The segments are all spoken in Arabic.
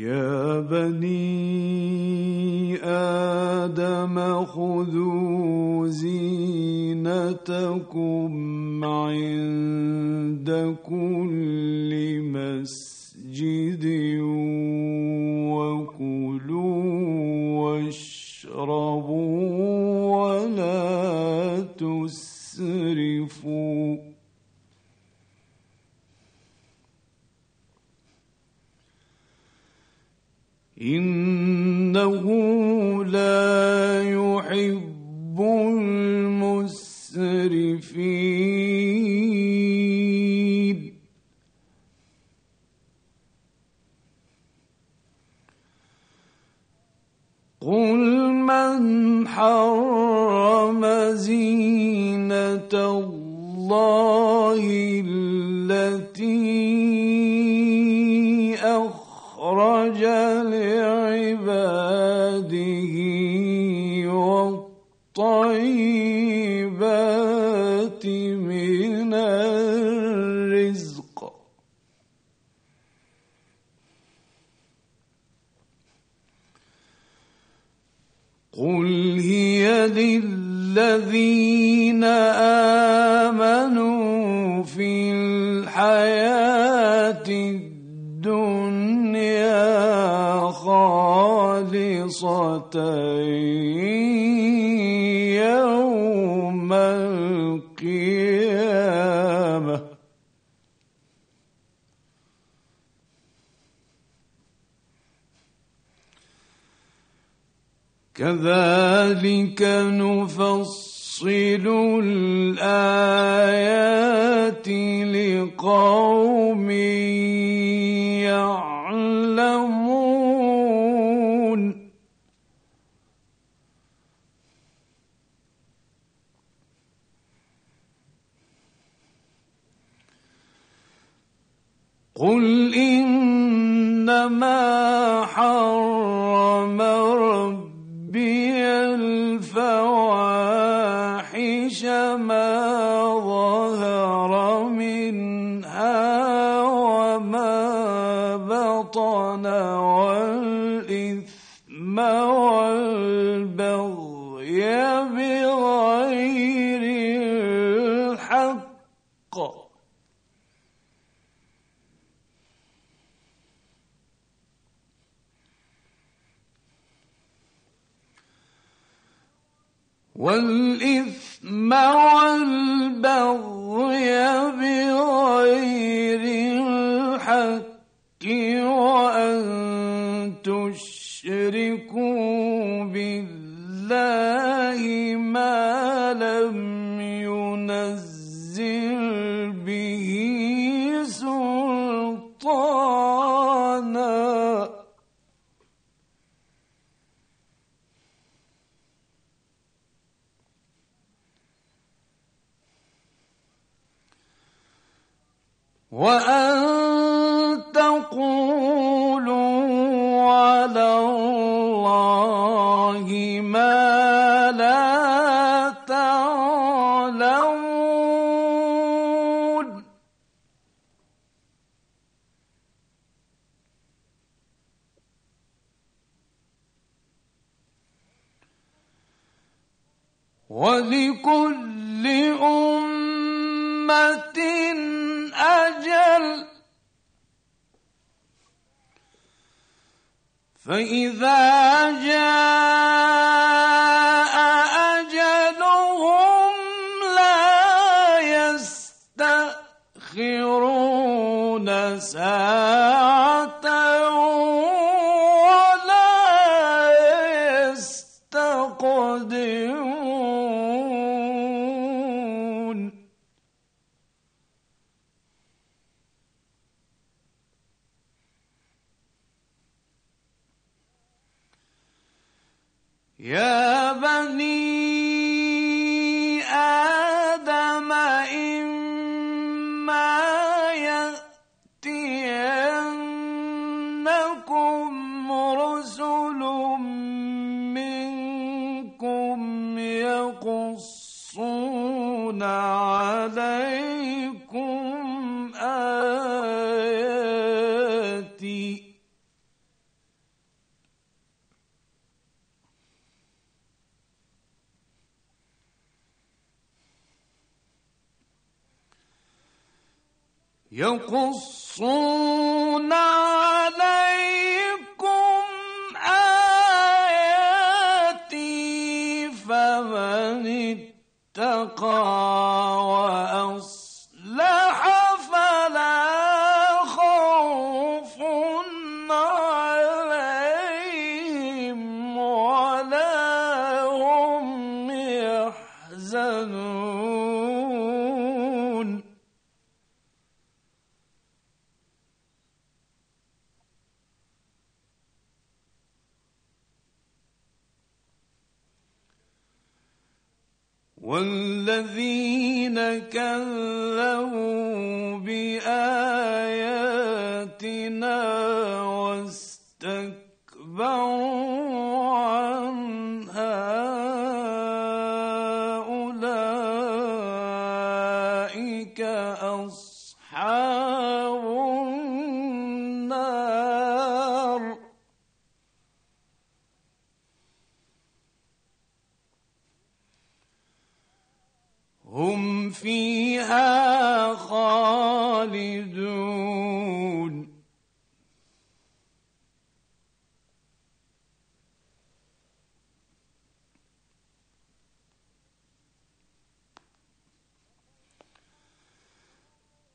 يا بني آدم خذوا زينتكم عند كل مسجد وكلوا واشربوا إنه لا يحب الدنيا خالصة يوم القيامة. كذلك نفصل الآيات لقوم قل إنما حرم ربي الفواحش ما ظهر منها وأن يا يقصون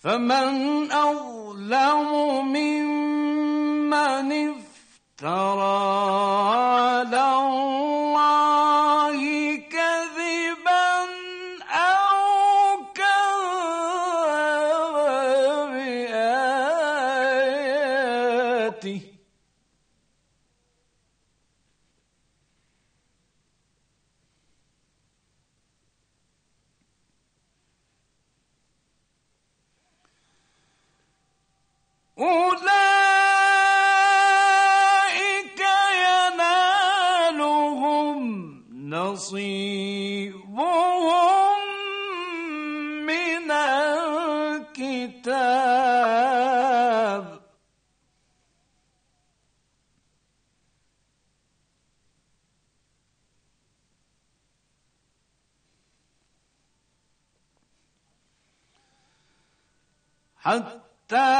فمن أظلم ممن افترى على حتى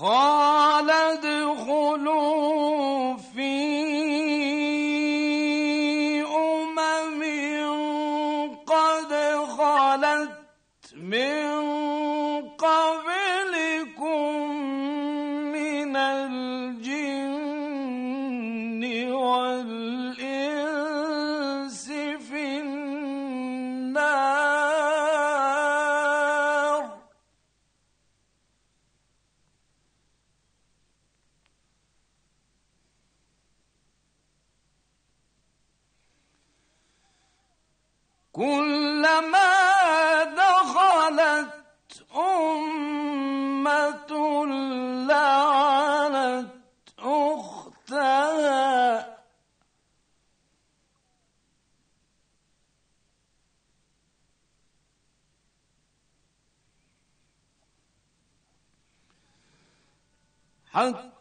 قال قالت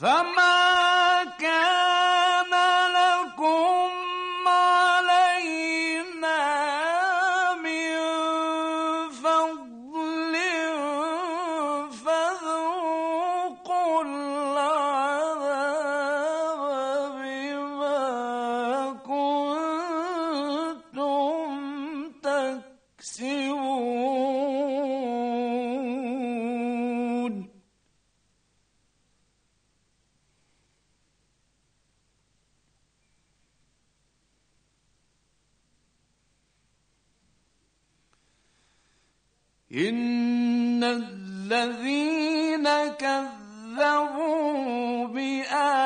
فما كذبوا بآياتنا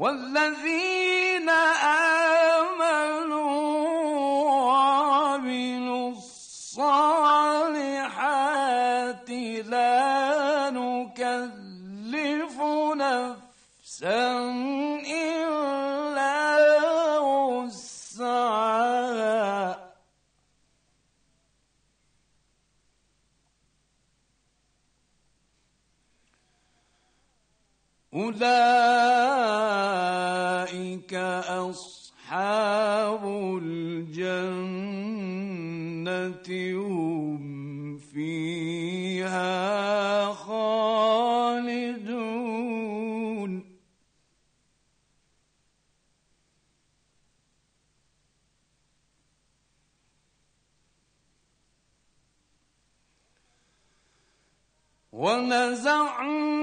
والذين آمنوا وعملوا الصالحات لا نكلف نفسا إلا وسعها. أولئك أصحاب الجنة هم فيها خالدون. ونزعنا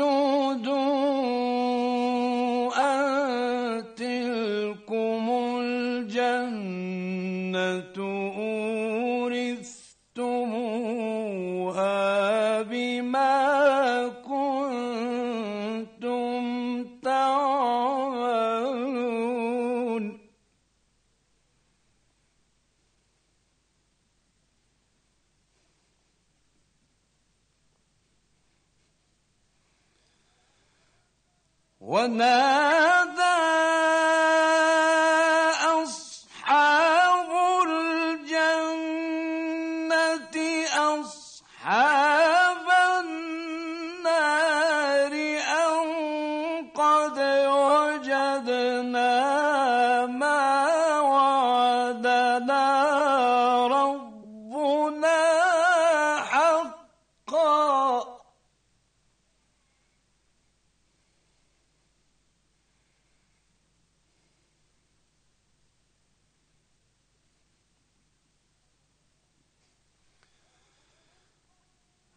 ونودوا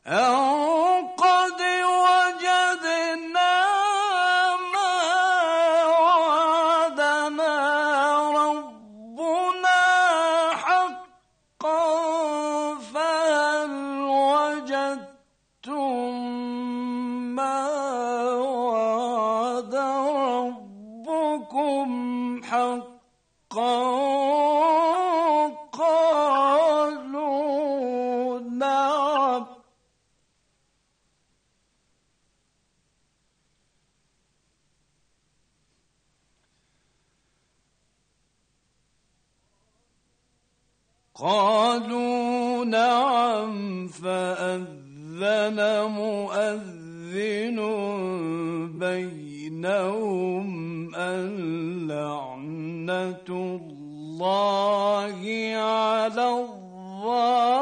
أو قالوا نعم فأذن مؤذن بينهم اللعنة الله على الظالمين.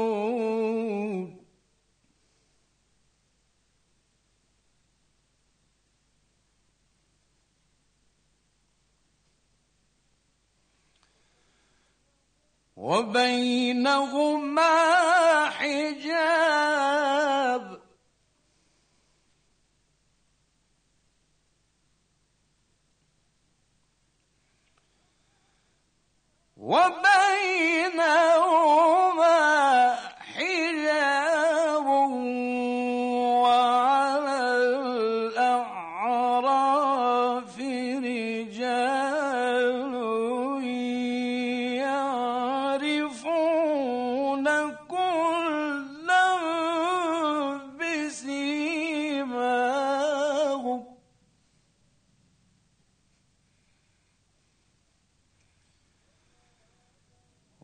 وبينهما حجاب. وبينهما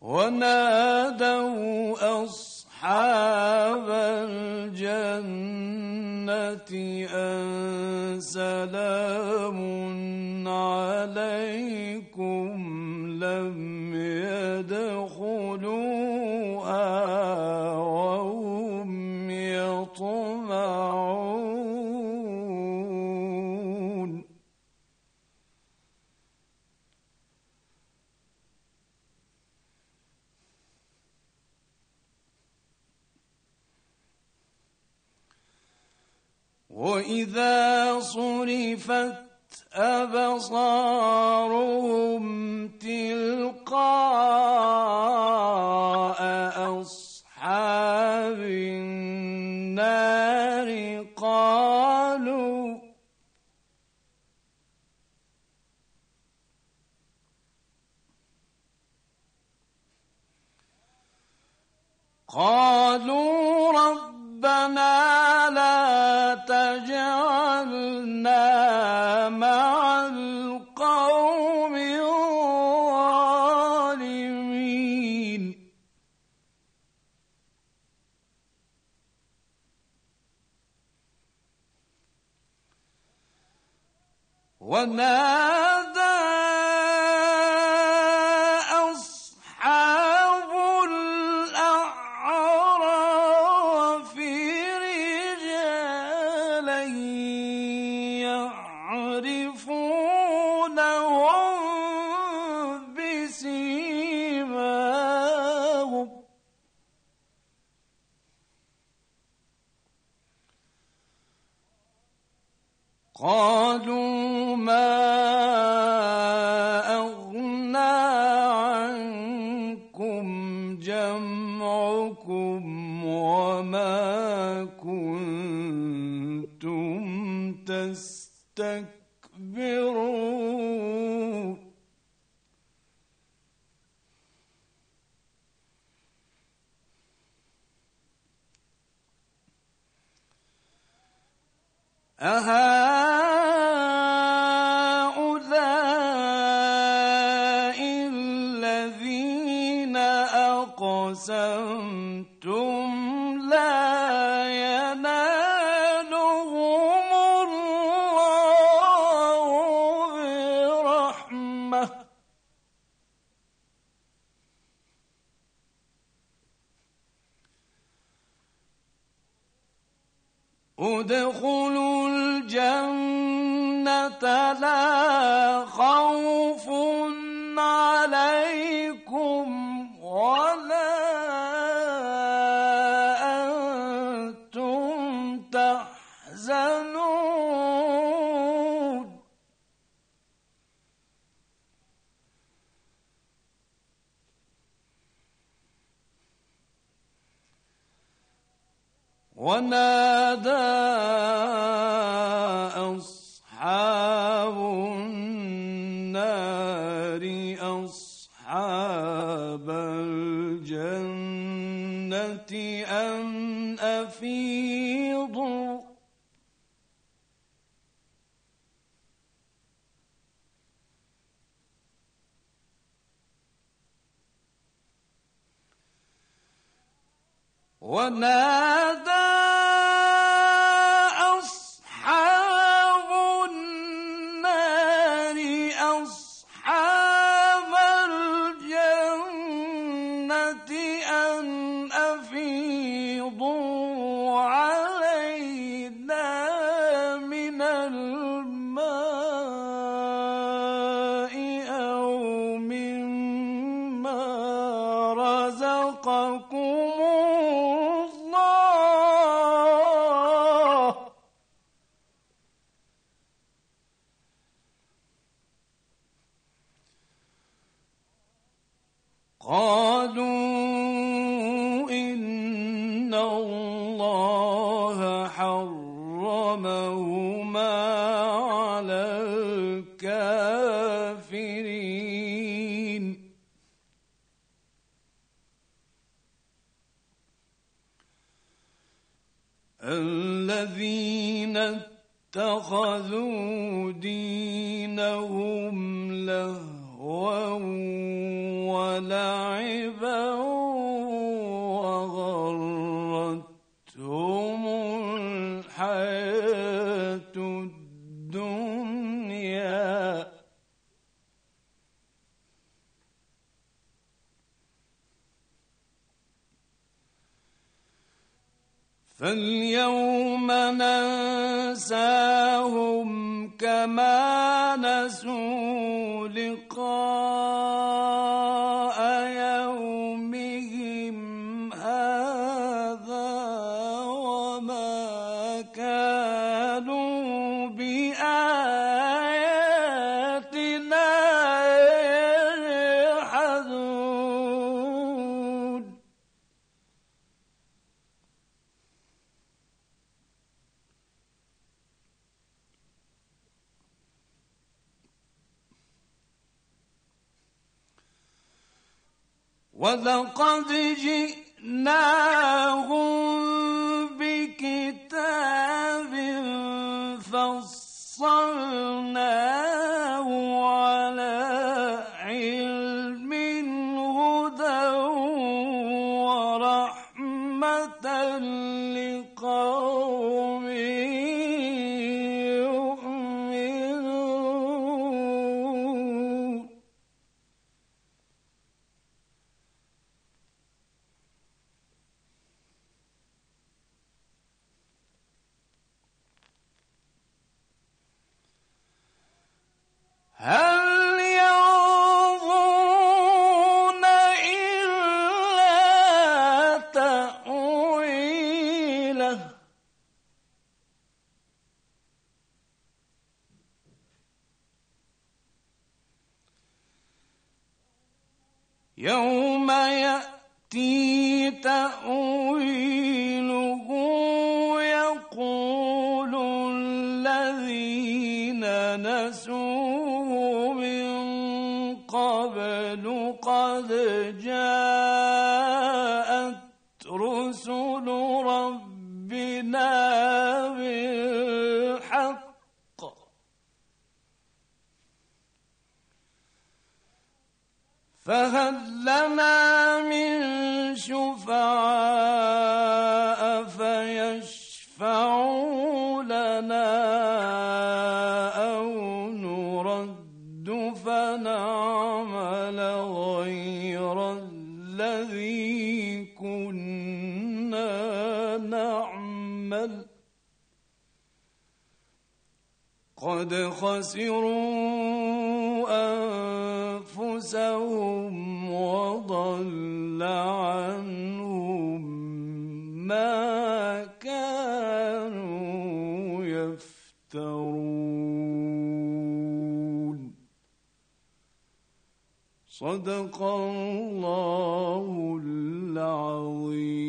ونادوا أصحاب الجنة أن سلام عليكم لم وإذا صرفت أبصارهم تلقاء أصحاب النار قالوا قالوا ربنا قالوا ادخلوا الجنة لا خوف ونادى اتخذوا وما كانوا فهل لنا من شفعاء فيشفعوا لنا أو نرد فنعمل غير الذي كنا نعمل. قد خسروا أنفسهم وضل عنهم ما كانوا يفترون. صدق الله العظيم.